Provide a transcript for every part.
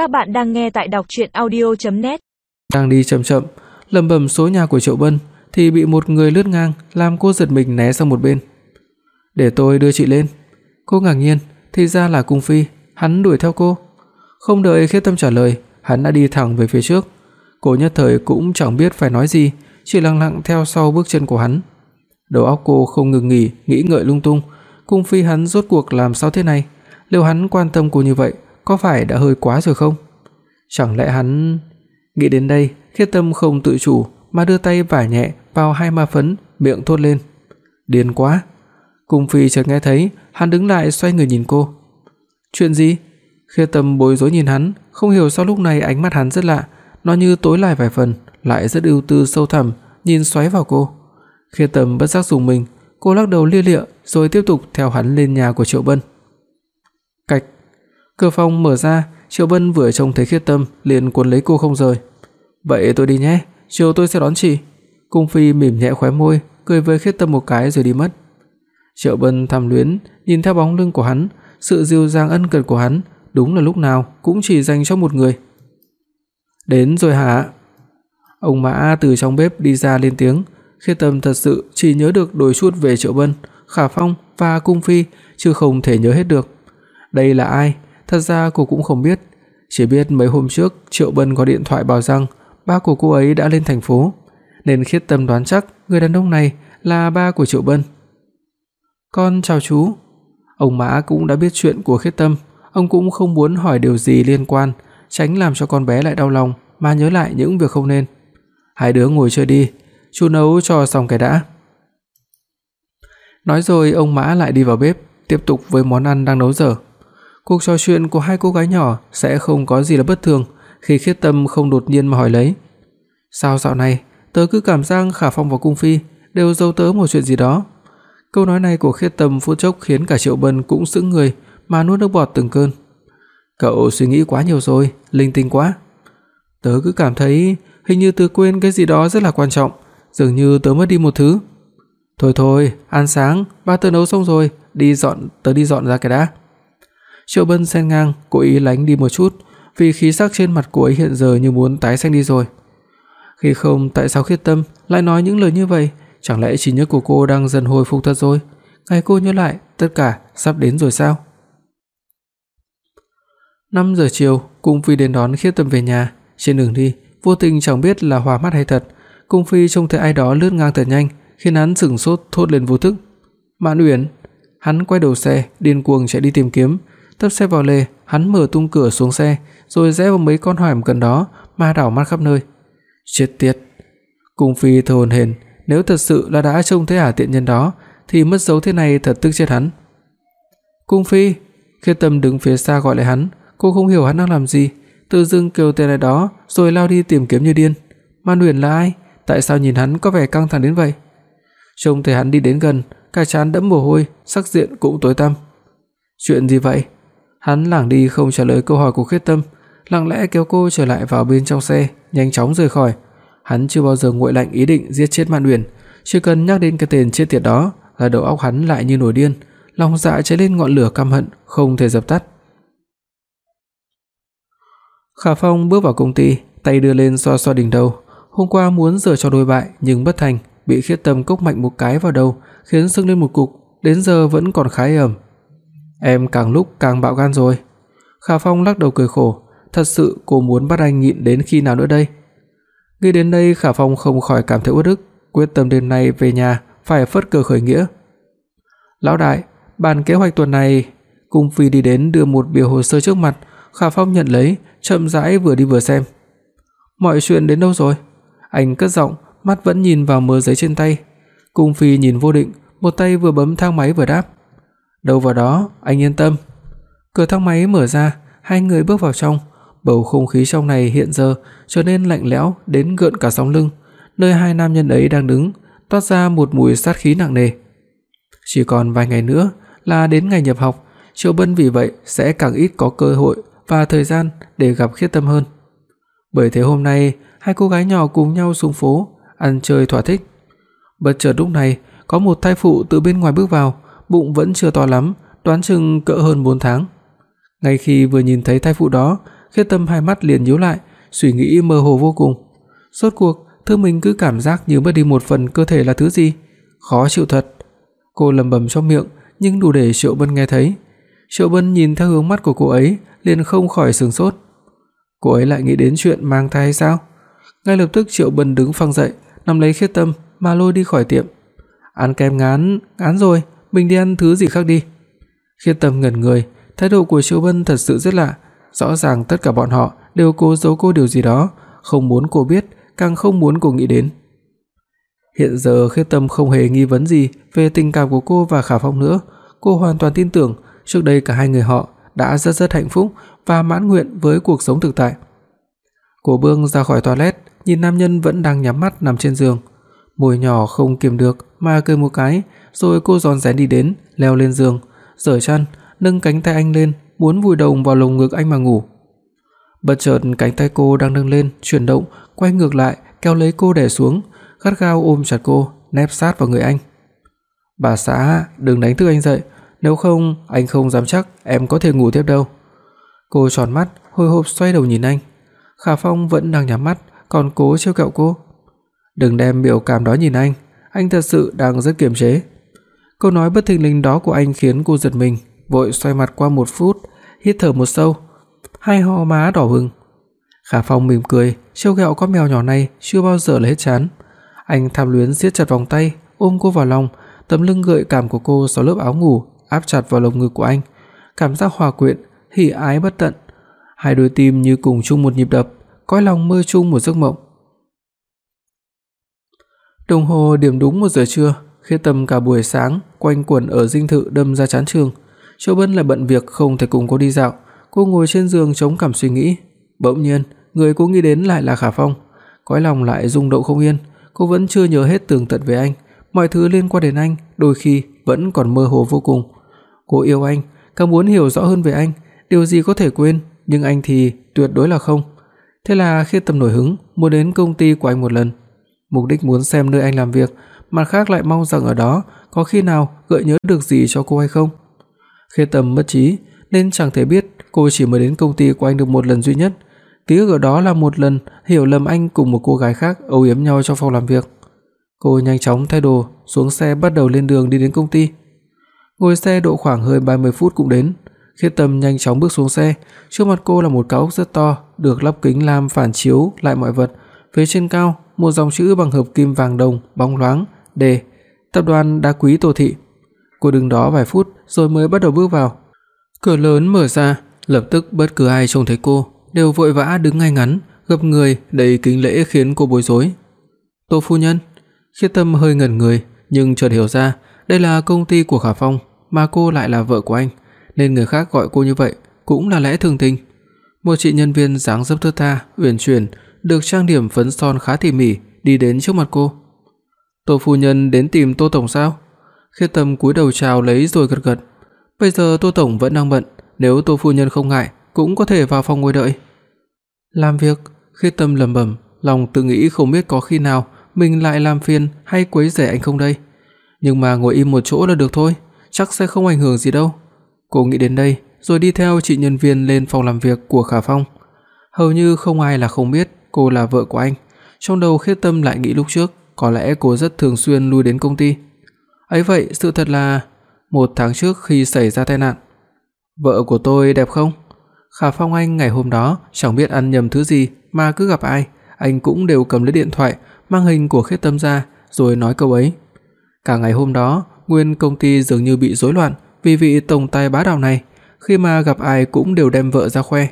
Các bạn đang nghe tại đọc audio net Đang đi chậm chậm, lẩm bẩm số nhà của Triệu Bân thì bị một người lướt ngang, làm cô giật mình né sang một bên. "Để tôi đưa chị lên." Cô ngạc nhiên, thì ra là cung phi, hắn đuổi theo cô. Không đợi Khiết Tâm trả lời, hắn đã đi thẳng về phía trước. Cô nhất thời cũng chẳng biết phải nói gì, chỉ lặng lặng theo sau bước chân của hắn. Đầu óc cô không ngừng nghỉ nghĩ ngợi lung tung, cung phi hắn rốt cuộc làm sao thế này? Liệu hắn quan tâm cô như vậy, có phải đã hơi quá rồi không? Chẳng lẽ hắn Nghĩ đến đây, Khiết Tâm không tự chủ mà đưa tay vả nhẹ vào hai ma phấn, miệng thốt lên. Điên quá. Cung phi chợt nghe thấy, hắn đứng lại xoay người nhìn cô. Chuyện gì? Khiết Tâm bối rối nhìn hắn, không hiểu sao lúc này ánh mắt hắn rất lạ, nó như tối lại vài phần, lại rất ưu tư sâu thẳm, nhìn xoáy vào cô. Khiết Tâm bất giác dùng mình, cô lắc đầu lia lịa rồi tiếp tục theo hắn lên nhà của Triệu Bân. Cửa phòng mở ra, Triệu Bân vừa trông thấy Khiết Tâm liền cuốn lấy cô không rời. "Vậy tôi đi nhé, chiều tôi sẽ đón chị." Cung Phi mỉm nhẹ khóe môi, cười với Khiết Tâm một cái rồi đi mất. Triệu Bân thầm luyến nhìn theo bóng lưng của hắn, sự dịu dàng ân cần của hắn, đúng là lúc nào cũng chỉ dành cho một người. "Đến rồi hả?" Ông Mã từ trong bếp đi ra lên tiếng, Khiết Tâm thật sự chỉ nhớ được đôi chút về Triệu Bân, Khả Phong và Cung Phi, chứ không thể nhớ hết được. Đây là ai? Thật ra cô cũng không biết, chỉ biết mấy hôm trước Triệu Bân có điện thoại bảo rằng ba của cô ấy đã lên thành phố, nên Khiết Tâm đoán chắc người đàn ông này là ba của Triệu Bân. "Con chào chú." Ông Mã cũng đã biết chuyện của Khiết Tâm, ông cũng không muốn hỏi điều gì liên quan, tránh làm cho con bé lại đau lòng mà nhớ lại những việc không nên. "Hai đứa ngồi chơi đi, chú nấu cho xong cái đã." Nói rồi ông Mã lại đi vào bếp, tiếp tục với món ăn đang nấu dở. Cuộc trò chuyện của hai cô gái nhỏ sẽ không có gì là bất thường khi Khiết Tâm không đột nhiên mà hỏi lấy. "Sao dạo này tớ cứ cảm giác Khả Phong và Cung Phi đều giấu tớ một chuyện gì đó?" Câu nói này của Khiết Tâm phút chốc khiến cả Triệu Bân cũng sững người mà nuốt nước bọt từng cơn. "Cậu suy nghĩ quá nhiều rồi, linh tinh quá." Tớ cứ cảm thấy hình như tớ quên cái gì đó rất là quan trọng, dường như tớ mất đi một thứ. Thôi thôi, ăn sáng, ba tớ nấu xong rồi, đi dọn, tớ đi dọn ra cái đã. Triệu Bân xen ngang, cố ý lánh đi một chút, vì khí sắc trên mặt cô ấy hiện giờ như muốn tái xanh đi rồi. Khi không, tại sao Khiết Tâm lại nói những lời như vậy? Chẳng lẽ trí nhớ của cô đang dần hồi phục thật rồi? Ngày cô nhớ lại, tất cả sắp đến rồi sao? 5 giờ chiều, Cung Phi đến đón Khiết Tâm về nhà, trên đường đi, vô tình chẳng biết là hòa mắt hay thật, Cung Phi trông thấy ai đó lướt ngang thật nhanh, khiến hắn sững sốt thốt lên vô thức. "Mạn Uyển." Hắn quay đầu xe, điên cuồng chạy đi tìm kiếm, Tấp xe vào lề, hắn mở tung cửa xuống xe, rồi rẽ vào mấy con hẻm gần đó mà đảo mắt khắp nơi. Chết tiệt. Cung Phi thở hổn hển, nếu thật sự là đã trông thấy ả tiện nhân đó thì mất dấu thế này thật tức chết hắn. Cung Phi, Khiết Tâm đứng phía xa gọi lại hắn, cô không hiểu hắn đang làm gì, tự dưng kêu tên lại đó rồi lao đi tìm kiếm như điên. Man Huyền là ai? Tại sao nhìn hắn có vẻ căng thẳng đến vậy? Trông thấy hắn đi đến gần, cả trán đẫm mồ hôi, sắc diện cũng tối tăm. Chuyện gì vậy? Hắn lảng đi không trả lời câu hỏi của Khiết Tâm, lặng lẽ kéo cô trở lại vào bên trong xe, nhanh chóng rời khỏi. Hắn chưa bao giờ nguội lạnh ý định giết chết Mạn Uyển, chỉ cần nhắc đến cái tên chết tiệt đó là đầu óc hắn lại như nổi điên, lòng dạ cháy lên ngọn lửa căm hận không thể dập tắt. Khả Phong bước vào công ty, tay đưa lên xoa xoa đỉnh đầu. Hôm qua muốn giở cho đôi bại nhưng bất thành, bị Khiết Tâm cốc mạnh một cái vào đầu, khiến sưng lên một cục, đến giờ vẫn còn khá ẩm. Em càng lúc càng bạo gan rồi." Khả Phong lắc đầu cười khổ, thật sự cô muốn bắt anh nhịn đến khi nào nữa đây? Nghĩ đến đây, Khả Phong không khỏi cảm thấy uất ức, quyết tâm đêm nay về nhà phải phất cờ khởi nghĩa. "Lão đại, bản kế hoạch tuần này." Cung Phi đi đến đưa một biểu hồ sơ trước mặt, Khả Phong nhận lấy, chậm rãi vừa đi vừa xem. "Mọi chuyện đến đâu rồi?" Anh cất giọng, mắt vẫn nhìn vào mớ giấy trên tay. Cung Phi nhìn vô định, một tay vừa bấm thang máy vừa đáp. Đâu vào đó, anh yên tâm. Cửa thang máy mở ra, hai người bước vào trong, bầu không khí trong này hiện giờ trở nên lạnh lẽo đến gợn cả sống lưng, nơi hai nam nhân ấy đang đứng, toát ra một mùi sát khí nặng nề. Chỉ còn vài ngày nữa là đến ngày nhập học, Triệu Bân vì vậy sẽ càng ít có cơ hội và thời gian để gặp Khiết Tâm hơn. Bởi thế hôm nay, hai cô gái nhỏ cùng nhau xuống phố ăn chơi thỏa thích. Bất chợt lúc này, có một thai phụ từ bên ngoài bước vào, bụng vẫn chưa to lắm, đoán chừng cỡ hơn 4 tháng. Ngay khi vừa nhìn thấy thai phụ đó, Khiết Tâm hai mắt liền nhíu lại, suy nghĩ mơ hồ vô cùng. Rốt cuộc, thứ mình cứ cảm giác như mất đi một phần cơ thể là thứ gì? Khó chịu thật. Cô lẩm bẩm trong miệng, nhưng đủ để Triệu Bân nghe thấy. Triệu Bân nhìn theo hướng mắt của cô ấy, liền không khỏi sửng sốt. Cô ấy lại nghĩ đến chuyện mang thai hay sao? Ngay lập tức Triệu Bân đứng phăng dậy, nắm lấy Khiết Tâm mà lôi đi khỏi tiệm. Ăn kem ngán, ngán rồi, mình đi ăn thứ gì khác đi. Khiết Tâm ngẩn người, thái độ của Triệu Bân thật sự rất lạ, rõ ràng tất cả bọn họ đều cố giấu cô điều gì đó, không muốn cô biết, càng không muốn cô nghĩ đến. Hiện giờ Khiết Tâm không hề nghi vấn gì về tình cảm của cô và Khả Phong nữa, cô hoàn toàn tin tưởng trước đây cả hai người họ đã rất rất hạnh phúc và mãn nguyện với cuộc sống thực tại. Cô bước ra khỏi toilet, nhìn nam nhân vẫn đang nhắm mắt nằm trên giường, môi nhỏ không kiềm được mà cười một cái, rồi cô rón rén đi đến, leo lên giường, giở chăn, nâng cánh tay anh lên, muốn vùi đầu vào lồng ngực anh mà ngủ. Bất chợt cánh tay cô đang nâng lên, chuyển động, quay ngược lại, kéo lấy cô đè xuống, gắt gao ôm chặt cô, nép sát vào người anh. "Bà xã, đừng đánh thức anh dậy, nếu không anh không dám chắc em có thể ngủ tiếp đâu." Cô tròn mắt, hồi hộp xoay đầu nhìn anh. Khả Phong vẫn đang nhắm mắt, còn cố trêu cợu cô. "Đừng đem biểu cảm đó nhìn anh, anh thật sự đang rất kiềm chế." Câu nói bất thình lình đó của anh khiến cô giật mình, vội xoay mặt qua một phút, hít thở một sâu, hai hò má đỏ hừng Khả Phong mỉm cười, trêu ghẹo con mèo nhỏ này chưa bao giờ là hết chán. Anh tham luyến siết chặt vòng tay, ôm cô vào lòng, tấm lưng gợi cảm của cô sau lớp áo ngủ áp chặt vào lồng ngực của anh, cảm giác hòa quyện, hỉ ái bất tận. Hai đôi tim như cùng chung một nhịp đập, cõi lòng mơ chung một giấc mộng. Đồng hồ điểm đúng 1 giờ trưa, Khiết Tâm cả buổi sáng quanh quẩn ở dinh thự đâm ra chán trường. Châu Bân lại bận việc không thể cùng cô đi dạo, cô ngồi trên giường chống cằm suy nghĩ. Bỗng nhiên, người cô nghĩ đến lại là Khả Phong, cõi lòng lại rung động không yên, cô vẫn chưa nhớ hết tường tận về anh, mọi thứ liên quan đến anh đôi khi vẫn còn mơ hồ vô cùng. Cô yêu anh, càng muốn hiểu rõ hơn về anh, điều gì có thể quên, nhưng anh thì tuyệt đối là không. Thế là khi Tâm nổi hứng, muốn đến công ty của anh một lần. Mục đích muốn xem nơi anh làm việc, mặt khác lại mong rằng ở đó có khi nào gợi nhớ được gì cho cô hay không. Khê Tâm mất trí nên chẳng thể biết cô chỉ mới đến công ty của anh được một lần duy nhất. Ký ức ở đó là một lần hiểu lầm anh cùng một cô gái khác âu yếm nhau trong phòng làm việc. Cô nhanh chóng thay đồ, xuống xe bắt đầu lên đường đi đến công ty. Ngồi xe độ khoảng hơn 30 phút cũng đến. Khiết Tâm nhanh chóng bước xuống xe, trước mặt cô là một cao ốc rất to, được lắp kính lam phản chiếu lại mọi vật. Phía trên cao, một dòng chữ bằng hợp kim vàng đồng bóng loáng, D. Tập đoàn Đá Quý Tô Thị. Cô đứng đó vài phút rồi mới bắt đầu bước vào. Cửa lớn mở ra, lập tức bất cứ ai trông thấy cô đều vội vã đứng ngay ngắn, gập người đầy kính lễ khiến cô bối rối. "Tô phu nhân." Khiết Tâm hơi ngẩn người, nhưng chợt hiểu ra, đây là công ty của Khả Phong, mà cô lại là vợ của anh, nên người khác gọi cô như vậy cũng là lẽ thường tình. Một chị nhân viên dáng dấp thướt tha, uyển chuyển, được trang điểm phấn son khá tỉ mỉ, đi đến trước mặt cô. "Tô phu nhân đến tìm Tô tổng sao?" Khiết Tâm cúi đầu chào lấy rồi gật gật. Bây giờ Tô tổng vẫn đang bận, nếu Tô phu nhân không ngại, cũng có thể vào phòng ngồi đợi. Làm việc, Khiết Tâm lẩm bẩm, lòng tự nghĩ không biết có khi nào mình lại làm phiền hay quấy rầy anh không đây. Nhưng mà ngồi im một chỗ là được thôi, chắc sẽ không ảnh hưởng gì đâu. Cô nghĩ đến đây, rồi đi theo chị nhân viên lên phòng làm việc của Khả Phong. Hầu như không ai là không biết cô là vợ của anh. Trong đầu Khiết Tâm lại nghĩ lúc trước, có lẽ cô rất thường xuyên lui đến công ty. Ấy vậy, sự thật là một tháng trước khi xảy ra tai nạn, vợ của tôi đẹp không? Khả Phong Anh ngày hôm đó chẳng biết ăn nhầm thứ gì mà cứ gặp ai, anh cũng đều cầm lấy điện thoại, mang hình của Khiết Tâm ra rồi nói câu ấy. Cả ngày hôm đó, nguyên công ty dường như bị rối loạn vì vị tổng tài bá đạo này, khi mà gặp ai cũng đều đem vợ ra khoe.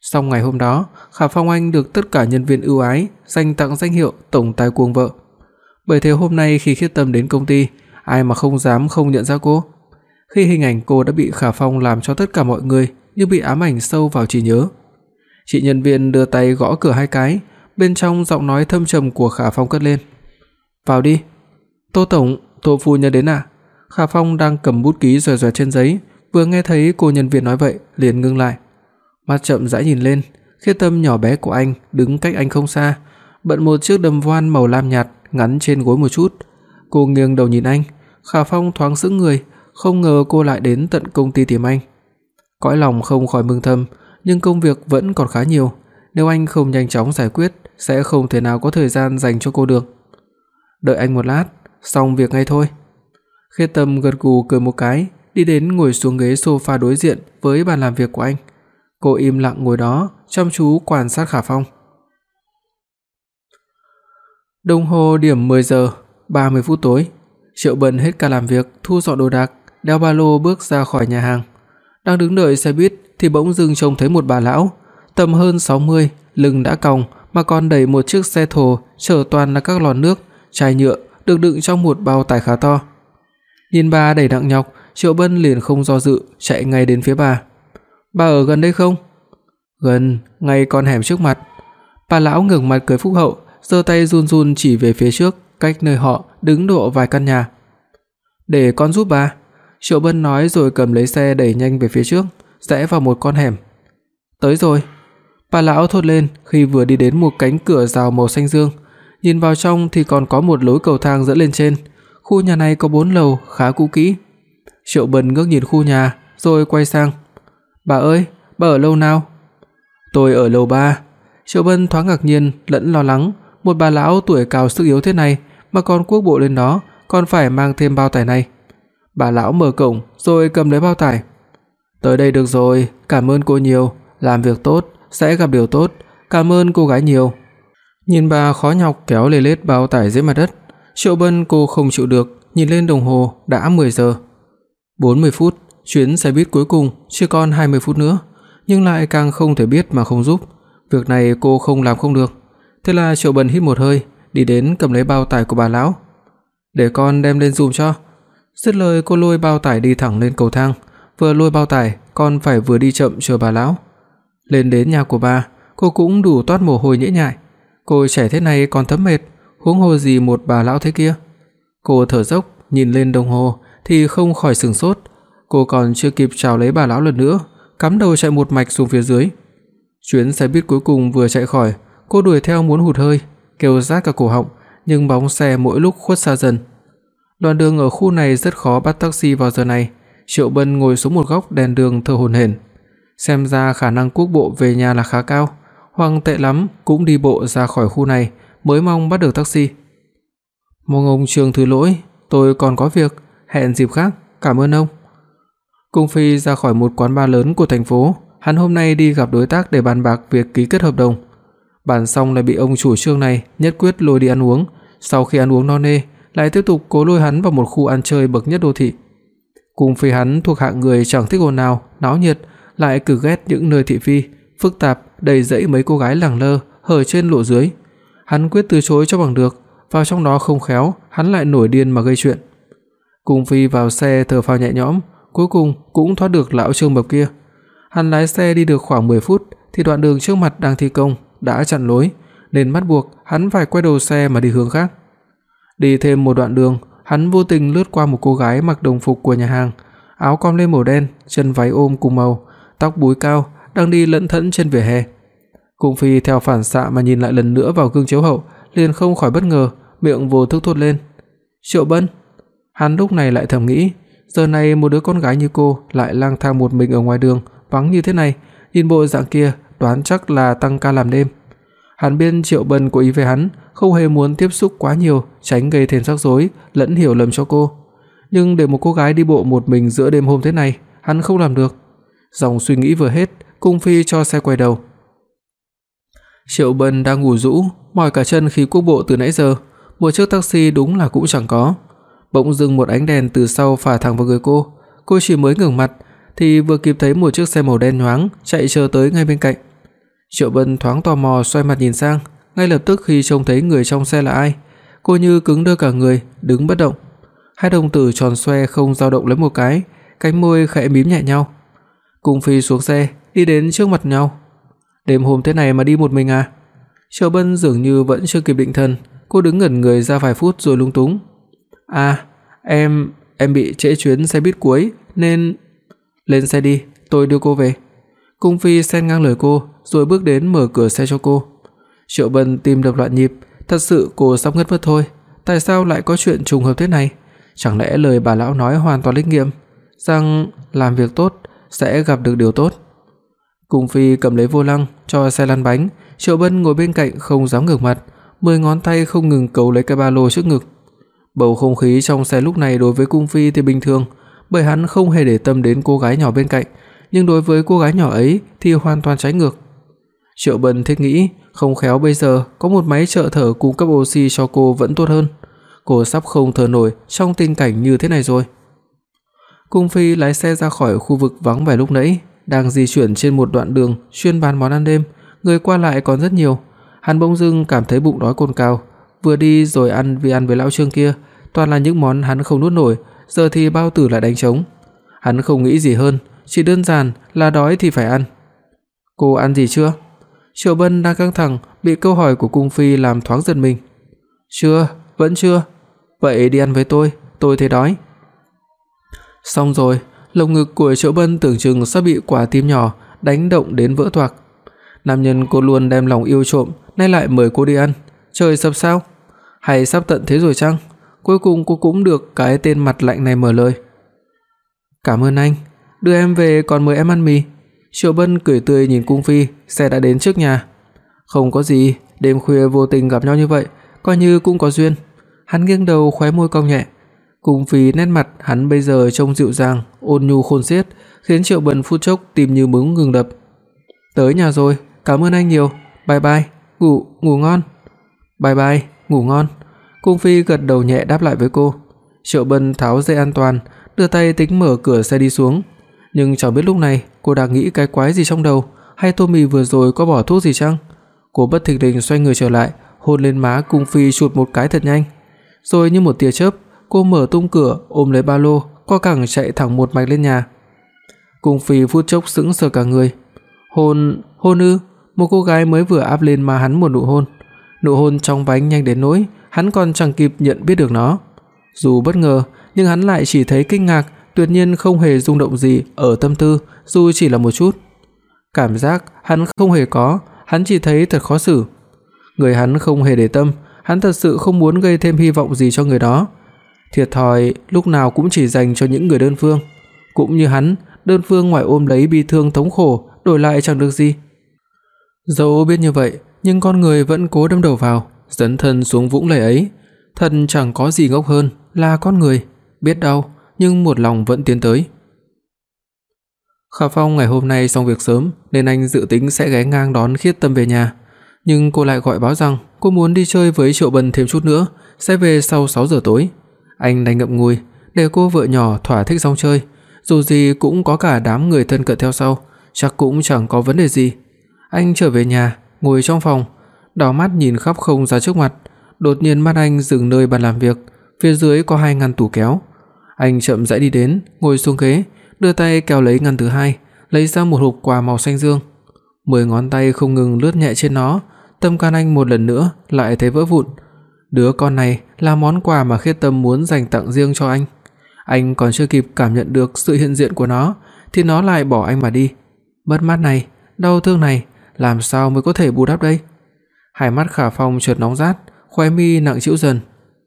sau ngày hôm đó, Khả Phong Anh được tất cả nhân viên ưu ái dành tặng danh hiệu tổng tài cuồng vợ. Bởi thế hôm nay khi Khiết Tâm đến công ty, ai mà không dám không nhận ra cô. Khi hình ảnh cô đã bị Khả Phong làm cho tất cả mọi người như bị ám ảnh sâu vào trí nhớ. Chị nhân viên đưa tay gõ cửa hai cái, bên trong giọng nói thâm trầm của Khả Phong cất lên. "Vào đi." "Tô tổng, Tô phu nhân đến à?" Khả Phong đang cầm bút ký rời rời trên giấy, vừa nghe thấy cô nhân viên nói vậy, liền ngưng lại. Mắt chậm rãi nhìn lên, khiết tâm nhỏ bé của anh đứng cách anh không xa, bận một chiếc đầm voan màu lam nhạt ngắn trên gối một chút. Cô nghiêng đầu nhìn anh, Khả Phong thoáng sững người, không ngờ cô lại đến tận công ty tìm anh. Cõi lòng không khỏi mừng thầm, nhưng công việc vẫn còn khá nhiều, nếu anh không nhanh chóng giải quyết sẽ không thể nào có thời gian dành cho cô được. Đợi anh một lát, xong việc ngay thôi. Khê Tâm gật gù cười một cái, đi đến ngồi xuống ghế sofa đối diện với bàn làm việc của anh. Cô im lặng ngồi đó, chăm chú quan sát Khả Phong. Đồng hồ điểm 10 giờ, 30 phút tối. Triệu Bân hết cả làm việc, thu dọn đồ đạc, đeo ba lô bước ra khỏi nhà hàng. Đang đứng đợi xe buýt thì bỗng dưng trông thấy một bà lão, tầm hơn 60, lưng đã còng mà còn đẩy một chiếc xe thồ chở toàn là các lọ nước, chai nhựa được đựng trong một bao tải khá to. Nhìn bà đẩy nặng nhọc, Triệu Bân liền không do dự, chạy ngay đến phía bà. "Bà ở gần đây không?" "Gần, ngay con hẻm trước mặt." Bà lão ngẩng mặt cười phúc hậu, giơ tay run run chỉ về phía trước, cách nơi họ đứng độ vài căn nhà. "Để con giúp bà." Triệu Bân nói rồi cầm lấy xe đẩy nhanh về phía trước, rẽ vào một con hẻm. "Tới rồi." Bà lão thốt lên khi vừa đi đến một cánh cửa rào màu xanh dương, nhìn vào trong thì còn có một lối cầu thang dẫn lên trên. Khu nhà này có 4 lầu, khá cũ kỹ. Triệu Bân ngước nhìn khu nhà, rồi quay sang. "Bà ơi, bà ở lâu nào?" "Tôi ở lầu 3." Triệu Bân thoáng ngạc nhiên lẫn lo lắng, một bà lão tuổi cao sức yếu thế này mà còn quốc bộ lên đó, còn phải mang thêm bao tải này. Bà lão mở cổng rồi cầm lấy bao tải. "Tới đây được rồi, cảm ơn cô nhiều, làm việc tốt sẽ gặp điều tốt, cảm ơn cô gái nhiều." Nhìn bà khó nhọc kéo lê lết bao tải dưới mặt đất, Triệu Bân cô không chịu được, nhìn lên đồng hồ đã 10 giờ. 40 phút, chuyến xe buýt cuối cùng chỉ còn 20 phút nữa, nhưng lại càng không thể biết mà không giúp. Việc này cô không làm không được. Thế là Triệu Bân hít một hơi, đi đến cầm lấy bao tải của bà lão. "Để con đem lên dùm cho." Dứt lời cô lôi bao tải đi thẳng lên cầu thang, vừa lôi bao tải, con phải vừa đi chậm chờ bà lão. Lên đến nhà của bà, cô cũng đủ toát mồ hôi nhễ nhại. Cô trẻ thế này còn thấm mệt, huống hồ gì một bà lão thế kia. Cô thở dốc, nhìn lên đồng hồ thì không khỏi sửng sốt, cô còn chưa kịp chào lấy bà lão lần nữa, cắm đầu chạy một mạch xuống phía dưới. Chuyến xe buýt cuối cùng vừa chạy khỏi, cô đuổi theo muốn hụt hơi, kêu rát cả cổ họng, nhưng bóng xe mỗi lúc khuất xa dần. Đoạn đường ở khu này rất khó bắt taxi vào giờ này. Triệu Bân ngồi xuống một góc đèn đường thở hổn hển. Xem ra khả năng quốc bộ về nhà là khá cao, hoàng tệ lắm cũng đi bộ ra khỏi khu này mới mong bắt được taxi. Mong ông Trương thứ lỗi, tôi còn có việc, hẹn dịp khác, cảm ơn ông. Cung Phi ra khỏi một quán bar lớn của thành phố, hắn hôm nay đi gặp đối tác để bàn bạc việc ký kết hợp đồng. Bàn xong lại bị ông chủ Trương này nhất quyết lôi đi ăn uống, sau khi ăn uống no nê, lại tiếp tục cố lôi hắn vào một khu ăn chơi bậc nhất đô thị. Cùng Phi hắn thuộc hạng người chẳng thích ồn ào, náo nhiệt, lại cực ghét những nơi thị phi, phức tạp, đầy rẫy mấy cô gái lẳng lơ, hở trên lộ dưới. Hắn quyết từ chối cho bằng được, vào trong đó không khéo, hắn lại nổi điên mà gây chuyện. Cùng Phi vào xe thở phào nhẹ nhõm, cuối cùng cũng thoát được lão Trương Bập kia. Hắn lái xe đi được khoảng 10 phút thì đoạn đường trước mặt đang thi công đã chặn lối, nên bắt buộc hắn phải quay đầu xe mà đi hướng khác. Đi thêm một đoạn đường, hắn vô tình lướt qua một cô gái mặc đồng phục của nhà hàng, áo com lê màu đen, chân váy ôm cùng màu, tóc búi cao, đang đi lẫn thẫn trên vỉa hè. Cung Phi theo phản xạ mà nhìn lại lần nữa vào gương chiếu hậu, liền không khỏi bất ngờ, miệng vô thức thốt lên. "Triệu Bân." Hắn lúc này lại thầm nghĩ, giờ này một đứa con gái như cô lại lang thang một mình ở ngoài đường, vắng như thế này, nhìn bộ dạng kia, đoán chắc là tăng ca làm đêm. Hắn biết Triệu Bân cố ý với hắn, không hề muốn tiếp xúc quá nhiều, tránh gây thêm rắc rối lẫn hiểu lầm cho cô. Nhưng để một cô gái đi bộ một mình giữa đêm hôm thế này, hắn không làm được. Dòng suy nghĩ vừa hết, Cung Phi cho xe quay đầu. Triệu Bân đang ngủ rũ, mỏi cả chân khi quốc bộ từ nãy giờ, một chiếc taxi đúng là cũng chẳng có. Bỗng dưng một ánh đèn từ sau phả thẳng vào người cô, cô chỉ mới ngẩng mặt thì vừa kịp thấy một chiếc xe màu đen nhoáng chạy chờ tới ngay bên cạnh. Triệu Bân thoáng tò mò xoay mặt nhìn sang, ngay lập tức khi trông thấy người trong xe là ai, cô như cứng đơ cả người, đứng bất động. Hai đồng tử tròn xoe không dao động lấy một cái, cánh môi khẽ mím nhẹ nhau. Cung Phi xuống xe, đi đến trước mặt nhau. "Đêm hôm thế này mà đi một mình à?" Triệu Bân dường như vẫn chưa kịp định thần, cô đứng ngẩn người ra vài phút rồi lung túng. "À, em em bị trễ chuyến xe buýt cuối nên lên xe đi, tôi đưa cô về." Cung Phi xen ngang lời cô, rồi bước đến mở cửa xe cho cô. Triệu Bân tim đập loạn nhịp, thật sự cô sắp ngất mất thôi, tại sao lại có chuyện trùng hợp thế này? Chẳng lẽ lời bà lão nói hoàn toàn linh nghiệm, rằng làm việc tốt sẽ gặp được điều tốt. Cung Phi cầm lấy vô lăng cho xe lăn bánh, Triệu Bân ngồi bên cạnh không dám ngẩng mặt, mười ngón tay không ngừng cấu lấy cái ba lô trước ngực. Bầu không khí trong xe lúc này đối với Cung Phi thì bình thường, bởi hắn không hề để tâm đến cô gái nhỏ bên cạnh, nhưng đối với cô gái nhỏ ấy thì hoàn toàn trái ngược. Triệu Bân thiết nghĩ, không khéo bây giờ có một máy trợ thở cung cấp oxy cho cô vẫn tốt hơn. Cô sắp không thở nổi trong tình cảnh như thế này rồi. Cung Phi lái xe ra khỏi khu vực vắng vẻ lúc nãy, đang di chuyển trên một đoạn đường chuyên bán món ăn đêm, người qua lại còn rất nhiều. Hắn bỗng dưng cảm thấy bụng đói cồn cào, vừa đi rồi ăn vì ăn với lão Trương kia, toàn là những món hắn không nuốt nổi, giờ thì bao tử lại đánh trống. Hắn không nghĩ gì hơn, chỉ đơn giản là đói thì phải ăn. Cô ăn gì chưa? Triệu Bân đang căng thẳng, bị câu hỏi của cung phi làm thoáng giật mình. "Chưa, vẫn chưa." "Vậy đi ăn với tôi, tôi thấy đói." Xong rồi, lồng ngực của Triệu Bân tưởng chừng sắp bị quả tim nhỏ đánh động đến vỡ toạc. Nam nhân cô luôn đem lòng yêu trộm, nay lại mời cô đi ăn, trời sập sao? Hay sắp tận thế rồi chăng? Cuối cùng cô cũng được cái tên mặt lạnh này mở lời. "Cảm ơn anh, đưa em về còn mời em ăn mì." Triệu Bân cười tươi nhìn cung phi, xe đã đến trước nhà. "Không có gì, đêm khuya vô tình gặp nhau như vậy, coi như cũng có duyên." Hắn nghiêng đầu khóe môi cong nhẹ. Cung phi nét mặt hắn bây giờ trông dịu dàng, ôn nhu khôn xiết, khiến Triệu Bân phút chốc tim như muốn ngừng đập. "Tới nhà rồi, cảm ơn anh nhiều. Bye bye, ngủ ngủ ngon." "Bye bye, ngủ ngon." Cung phi gật đầu nhẹ đáp lại với cô. Triệu Bân tháo dây an toàn, đưa tay tính mở cửa xe đi xuống, nhưng chẳng biết lúc này cô đang nghĩ cái quái gì trong đầu, hay Tommy vừa rồi có bỏ thuốc gì chăng? Cô bất thình lình xoay người trở lại, hôn lên má Cung Phi chuột một cái thật nhanh. Rồi như một tia chớp, cô mở tung cửa, ôm lấy ba lô, co cẳng chạy thẳng một mạch lên nhà. Cung Phi phút chốc sững sờ cả người. Hôn, hôn ư? Một cô gái mới vừa áp lên má hắn một nụ hôn. Nụ hôn trong vánh nhanh đến nỗi hắn còn chẳng kịp nhận biết được nó. Dù bất ngờ, nhưng hắn lại chỉ thấy kinh ngạc tuyệt nhiên không hề rung động gì ở tâm tư, dù chỉ là một chút. Cảm giác hắn không hề có, hắn chỉ thấy thật khó xử. Người hắn không hề để tâm, hắn thật sự không muốn gây thêm hy vọng gì cho người đó. Thiệt thòi lúc nào cũng chỉ dành cho những người đơn phương, cũng như hắn, đơn phương ngoài ôm lấy bi thương thống khổ, đổi lại chẳng được gì. Dẫu biết như vậy, nhưng con người vẫn cố đâm đầu vào, dấn thân xuống vũng lầy ấy, thân chẳng có gì ngốc hơn là con người, biết đâu nhưng một lòng vẫn tiến tới. Khả Phong ngày hôm nay xong việc sớm nên anh dự tính sẽ ghé ngang đón Khiết Tâm về nhà, nhưng cô lại gọi báo rằng cô muốn đi chơi với Triệu Bân thêm chút nữa, sẽ về sau 6 giờ tối. Anh đành ngậm ngùi để cô vợ nhỏ thỏa thích xong chơi, dù gì cũng có cả đám người thân cận theo sau, chắc cũng chẳng có vấn đề gì. Anh trở về nhà, ngồi trong phòng, đảo mắt nhìn khắp không gian trước mặt, đột nhiên mắt anh dừng nơi bàn làm việc, phía dưới có hai ngăn tủ kéo, anh chậm rãi đi đến, ngồi xuống ghế, đưa tay kéo lấy ngăn thứ hai, lấy ra một hộp quà màu xanh dương. Mười ngón tay không ngừng lướt nhẹ trên nó, tâm can anh một lần nữa lại thấy vỡ vụn. Đứa con này là món quà mà Khiết Tâm muốn dành tặng riêng cho anh. Anh còn chưa kịp cảm nhận được sự hiện diện của nó thì nó lại bỏ anh mà đi. Mất mát này, đau thương này, làm sao mới có thể bù đắp đây? Hai mắt Khả Phong chợt nóng rát, khóe mi nặng trĩu dần,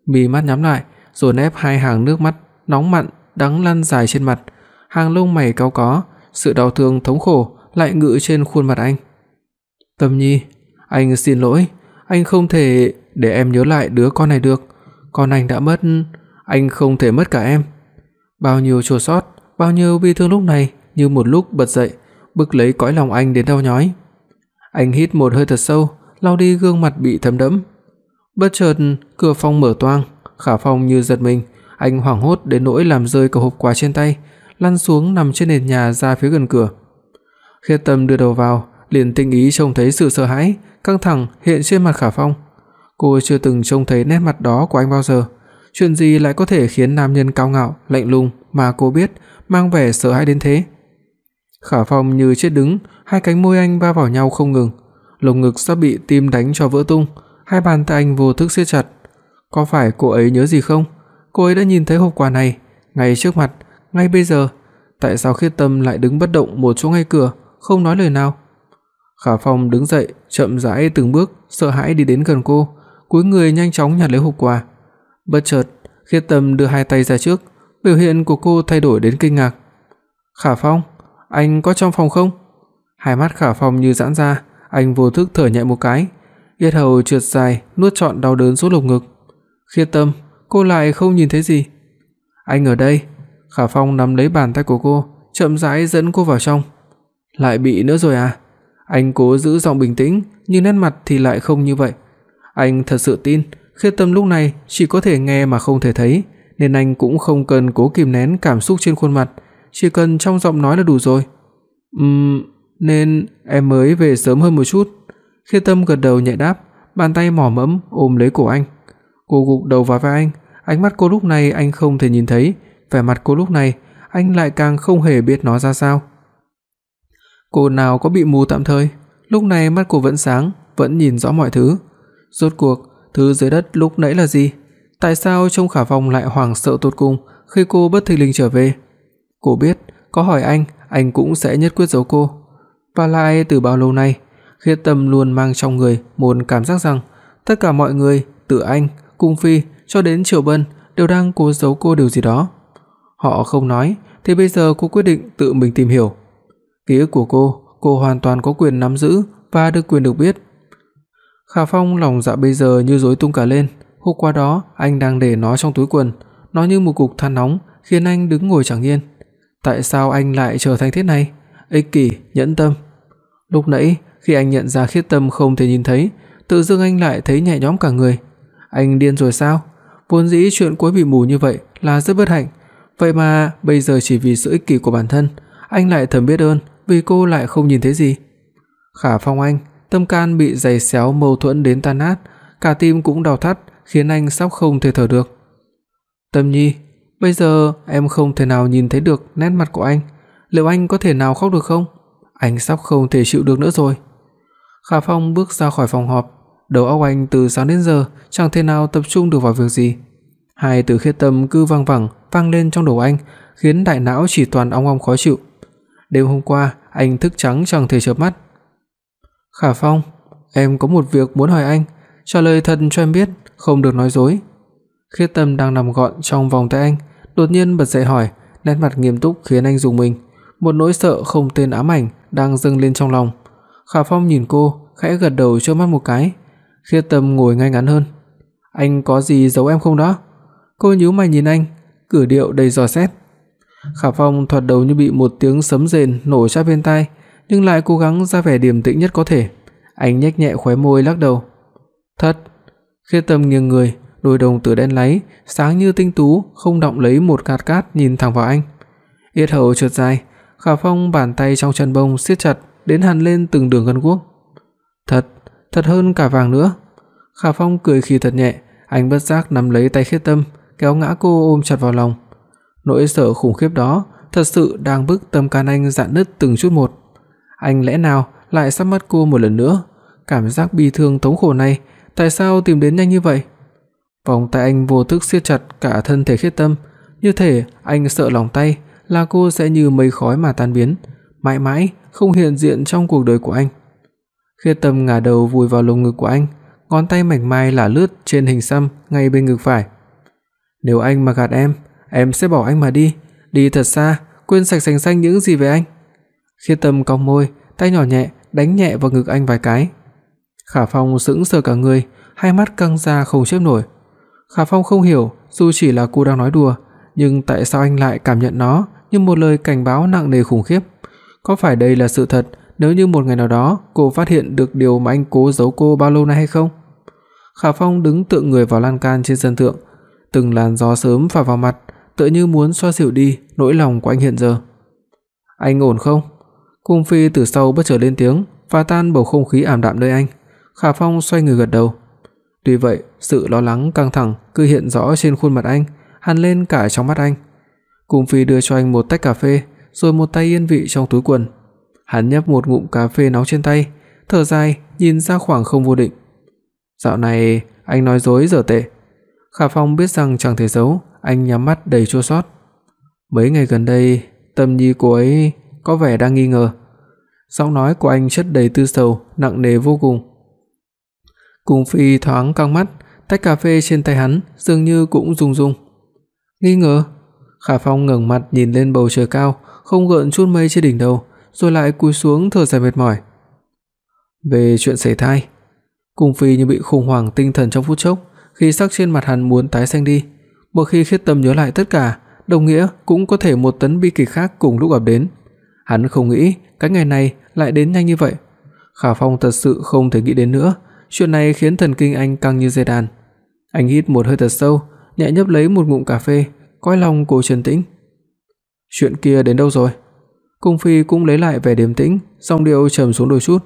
mí mắt nhắm lại, rồi ép hai hàng nước mắt nóng mặn, đắng lăn dài trên mặt, hàng lông mày cau có, sự đau thương thống khổ lại ngự trên khuôn mặt anh. Tâm Nhi, anh xin lỗi, anh không thể để em nhớ lại đứa con này được, con anh đã mất, anh không thể mất cả em. Bao nhiêu chua xót, bao nhiêu bi thương lúc này như một lúc bật dậy, bức lấy cõi lòng anh đến đau nhói. Anh hít một hơi thật sâu, lau đi gương mặt bị thấm đẫm. Bất chợt, cửa phòng mở toang, Khả Phong như giật mình, anh hoảng hốt đến nỗi làm rơi cả hộp quà trên tay, lăn xuống nằm trên nền nhà ra phía gần cửa. Khiết Tâm đưa đầu vào, liền tinh ý trông thấy sự sợ hãi, căng thẳng hiện trên mặt Khả Phong. Cô chưa từng trông thấy nét mặt đó của anh bao giờ. Chuyện gì lại có thể khiến nam nhân cao ngạo, lạnh lùng mà cô biết mang vẻ sợ hãi đến thế? Khả Phong như chết đứng, hai cánh môi anh va vào nhau không ngừng, lồng ngực sắp bị tim đánh cho vỡ tung, hai bàn tay anh vô thức siết chặt. Có phải cô ấy nhớ gì không? Cô ấy đã nhìn thấy hộp quà này ngay trước mặt, ngay bây giờ, tại sao Khiết Tâm lại đứng bất động một chỗ ngay cửa, không nói lời nào? Khả Phong đứng dậy, chậm rãi từng bước, sợ hãi đi đến gần cô, cúi người nhanh chóng nhặt lấy hộp quà. Bất chợt, Khiết Tâm đưa hai tay ra trước, biểu hiện của cô thay đổi đến kinh ngạc. "Khả Phong, anh có trong phòng không?" Hai mắt Khả Phong như giãn ra, anh vô thức thở nhẹ một cái, yết hầu trượt dài, nuốt trọn đau đớn xuống lồng ngực. Khiết Tâm, cô lại không nhìn thấy gì. Anh ở đây. Khả Phong nắm lấy bàn tay của cô, chậm rãi dẫn cô vào trong. Lại bị nữa rồi à? Anh cố giữ giọng bình tĩnh, nhưng nét mặt thì lại không như vậy. Anh thật sự tin, Khiết Tâm lúc này chỉ có thể nghe mà không thể thấy, nên anh cũng không cần cố kìm nén cảm xúc trên khuôn mặt, chỉ cần trong giọng nói là đủ rồi. Ừm, nên em mới về sớm hơn một chút. Khiết Tâm gật đầu nhẹ đáp, bàn tay mỏ mẫm ôm lấy cổ anh. Cô gục đầu vào vai anh, ánh mắt cô lúc này anh không thể nhìn thấy, vẻ mặt cô lúc này anh lại càng không hề biết nó ra sao. Cô nào có bị mù tạm thời, lúc này mắt cô vẫn sáng, vẫn nhìn rõ mọi thứ. Rốt cuộc, thứ dưới đất lúc nãy là gì? Tại sao trông Khả Phong lại hoảng sợ tột cùng khi cô bất thình lình trở về? Cô biết, có hỏi anh, anh cũng sẽ nhất quyết giấu cô. Và lại từ bao lâu nay, Khiết Tâm luôn mang trong người một cảm giác rằng tất cả mọi người, tự anh, Cung Phi cho đến Triệu Bân đều đang cố giấu cô điều gì đó. Họ không nói, thì bây giờ cô quyết định tự mình tìm hiểu. Ký ức của cô, cô hoàn toàn có quyền nắm giữ và được quyền được biết. Khả Phong lòng dạ bây giờ như rối tung cả lên, hôm qua đó anh đang để nó trong túi quần, nó như một cục than nóng khiến anh đứng ngồi chẳng yên. Tại sao anh lại trở thành thế này? Ích kỷ, nhẫn tâm. Lúc nãy, khi anh nhận ra Khiết Tâm không thể nhìn thấy, tự dưng anh lại thấy nhẹ nhõm cả người. Anh điên rồi sao? Vốn dĩ chuyện cuối bị mù như vậy là rất bất hạnh, vậy mà bây giờ chỉ vì sự ích kỷ của bản thân, anh lại thầm biết ơn vì cô lại không nhìn thấy gì. Khả Phong anh, tâm can bị giày xéo mâu thuẫn đến tan nát, cả tim cũng đau thắt, khiến anh sắp không thể thở được. Tâm Nhi, bây giờ em không thể nào nhìn thấy được nét mặt của anh, liệu anh có thể nào khóc được không? Anh sắp không thể chịu được nữa rồi. Khả Phong bước ra khỏi phòng họp, đầu óc anh từ sáng đến giờ chẳng thể nào tập trung được vào việc gì. Hai từ khiết tâm cứ vang vẳng vang lên trong đầu anh, khiến đại não chỉ toàn ong ong khó chịu. Đêm hôm qua, anh thức trắng chẳng thể chợp mắt. "Khả Phong, em có một việc muốn hỏi anh, trả lời thật cho em biết, không được nói dối." Khiết Tâm đang nằm gọn trong vòng tay anh, đột nhiên bật dậy hỏi, nét mặt nghiêm túc khiến anh rùng mình, một nỗi sợ không tên ám ảnh đang dâng lên trong lòng. Khả Phong nhìn cô, khẽ gật đầu cho mắt một cái. Khiết Tâm ngồi ngay ngắn hơn. "Anh có gì giấu em không đó?" Cô nhíu mày nhìn anh, cử điệu đầy dò xét. Khả Phong thoạt đầu như bị một tiếng sấm rền nổ sát bên tai, nhưng lại cố gắng ra vẻ điềm tĩnh nhất có thể. Anh nhếch nhẹ khóe môi lắc đầu. "Thật." Khiết Tâm nghiêng người, đôi đồng tử đen láy, sáng như tinh tú, không động lấy một cát cát nhìn thẳng vào anh. Yết hầu trượt dài, Khả Phong bàn tay trong chân bông siết chặt đến hằn lên từng đường gân guốc. "Thật, thật hơn cả vàng nữa." Khả Phong cười khi thật nhẹ, anh bất giác nắm lấy tay Khiết Tâm, kéo ngã cô ôm chặt vào lòng. Nỗi sợ khủng khiếp đó thật sự đang bức tâm can anh rạn nứt từng chút một. Anh lẽ nào lại sắp mất cô một lần nữa? Cảm giác bi thương thống khổ này, tại sao tìm đến nhanh như vậy? Vòng tay anh vô thức siết chặt cả thân thể Khiết Tâm, như thể anh sợ lòng tay là cô sẽ như mây khói mà tan biến, mãi mãi không hiện diện trong cuộc đời của anh. Khiết Tâm ngả đầu vùi vào lồng ngực của anh, ngón tay mảnh mai lả lướt trên hình xăm ngay bên ngực phải. Nếu anh mà gạt em, em sẽ bỏ anh mà đi, đi thật xa, quên sạch sành xanh những gì về anh. Khiết Tâm cong môi, tay nhỏ nhẹ đánh nhẹ vào ngực anh vài cái. Khả Phong sững sờ cả người, hai mắt căng ra không chớp nổi. Khả Phong không hiểu, dù chỉ là cô đang nói đùa, nhưng tại sao anh lại cảm nhận nó như một lời cảnh báo nặng nề khủng khiếp? Có phải đây là sự thật nếu như một ngày nào đó cô phát hiện được điều mà anh cố giấu cô bao lâu nay hay không? Khả Phong đứng tựa người vào lan can trên sân thượng, từng làn gió sớm phả vào mặt, tựa như muốn xoa dịu đi nỗi lòng của anh hiện giờ. "Anh ổn không?" Cung Phi từ sau bất chợt lên tiếng, phá tan bầu không khí ảm đạm nơi anh. Khả Phong xoay người gật đầu. Tuy vậy, sự lo lắng căng thẳng cứ hiện rõ trên khuôn mặt anh, hằn lên cả trong mắt anh. Cung Phi đưa cho anh một tách cà phê, rồi một tay yên vị trong túi quần. Hắn nhấp một ngụm cà phê nóng trên tay, thở dài, nhìn ra khoảng không vô định. Dạo này anh nói dối dở tệ. Khả Phong biết rằng chẳng thể giấu, anh nhắm mắt đầy chua xót. Mấy ngày gần đây, tâm nhi cô ấy có vẻ đang nghi ngờ. Giọng nói của anh chất đầy tư sầu, nặng nề vô cùng. Cung Phi thoáng căng mắt, tách cà phê trên tay hắn dường như cũng rung rung. Nghi ngờ? Khả Phong ngẩng mặt nhìn lên bầu trời cao, không gợn chút mây trên đỉnh đầu, rồi lại cúi xuống thở dài mệt mỏi. Về chuyện sẩy thai, Cung Phi như bị khủng hoảng tinh thần trong phút chốc, khi sắc trên mặt hắn muốn tái xanh đi. Một khi Khiết Tâm nhớ lại tất cả, đồng nghĩa cũng có thể một tấn bi kịch khác cùng lúc ập đến. Hắn không nghĩ cái ngày này lại đến nhanh như vậy. Khả Phong thật sự không thể nghĩ đến nữa, chuyện này khiến thần kinh anh căng như dây đàn. Anh hít một hơi thật sâu, nhẹ nhấp lấy một ngụm cà phê, coi lòng cố trấn tĩnh. Chuyện kia đến đâu rồi? Cung Phi cũng lấy lại vẻ điềm tĩnh, giọng điệu trầm xuống đôi chút.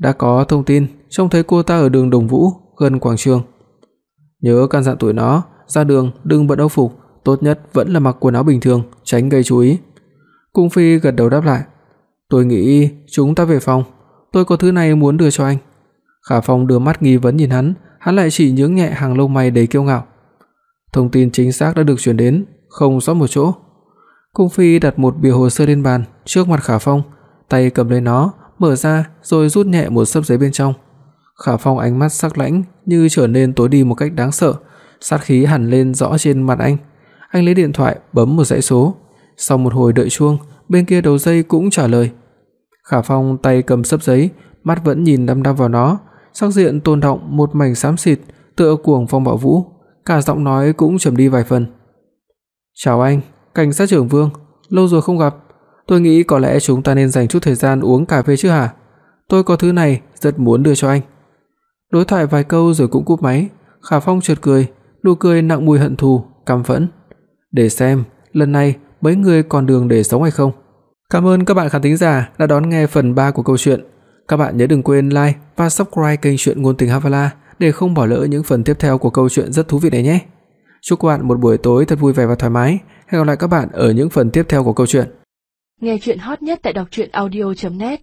Đã có thông tin, trông thấy cô ta ở đường Đồng Vũ, gần quảng trường. Nhớ căn dặn tụi nó, ra đường đừng bận âu phục, tốt nhất vẫn là mặc quần áo bình thường, tránh gây chú ý. Cung Phi gật đầu đáp lại. Tôi nghĩ chúng ta về phòng, tôi có thứ này muốn đưa cho anh. Khả Phong đưa mắt nghi vấn nhìn hắn, hắn lại chỉ nhướng nhẹ hàng lông mày đầy kiêu ngạo. Thông tin chính xác đã được truyền đến, không sót một chỗ. Cung Phi đặt một bìa hồ sơ lên bàn trước mặt Khả Phong, tay cầm lấy nó, mở ra rồi rút nhẹ một sấp giấy bên trong. Khả Phong ánh mắt sắc lãnh như trở nên tối đi một cách đáng sợ, sát khí hằn lên rõ trên mặt anh. Anh lấy điện thoại bấm một dãy số, sau một hồi đợi chuông, bên kia đầu dây cũng trả lời. Khả Phong tay cầm sấp giấy, mắt vẫn nhìn đăm đăm vào nó, sắc diện tôn động một mảnh xám xịt, tựa cuồng phong bạo vũ, cả giọng nói cũng trầm đi vài phần. "Chào anh, cảnh sát trưởng Vương, lâu rồi không gặp, tôi nghĩ có lẽ chúng ta nên dành chút thời gian uống cà phê chứ hả? Tôi có thứ này rất muốn đưa cho anh." Đối thoại vài câu rồi cũng cúp máy, Khả Phong chợt cười, nụ cười nặng mùi hận thù, căm phẫn. Để xem, lần này mấy người còn đường để sống hay không. Cảm ơn các bạn khán thính giả đã đón nghe phần 3 của câu chuyện. Các bạn nhớ đừng quên like và subscribe kênh truyện ngôn tình Havala để không bỏ lỡ những phần tiếp theo của câu chuyện rất thú vị này nhé. Chúc các bạn một buổi tối thật vui vẻ và thoải mái. Hẹn gặp lại các bạn ở những phần tiếp theo của câu chuyện. Nghe truyện hot nhất tại doctruyenaudio.net